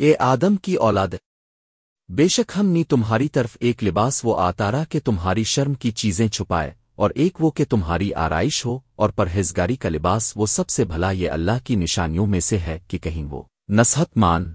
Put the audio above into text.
اے آدم کی اولاد، بے شک ہم نے تمہاری طرف ایک لباس وہ آتارا کہ تمہاری شرم کی چیزیں چھپائے اور ایک وہ کہ تمہاری آرائش ہو اور پرہیزگاری کا لباس وہ سب سے بھلا یہ اللہ کی نشانیوں میں سے ہے کہ کہیں وہ نصحت مان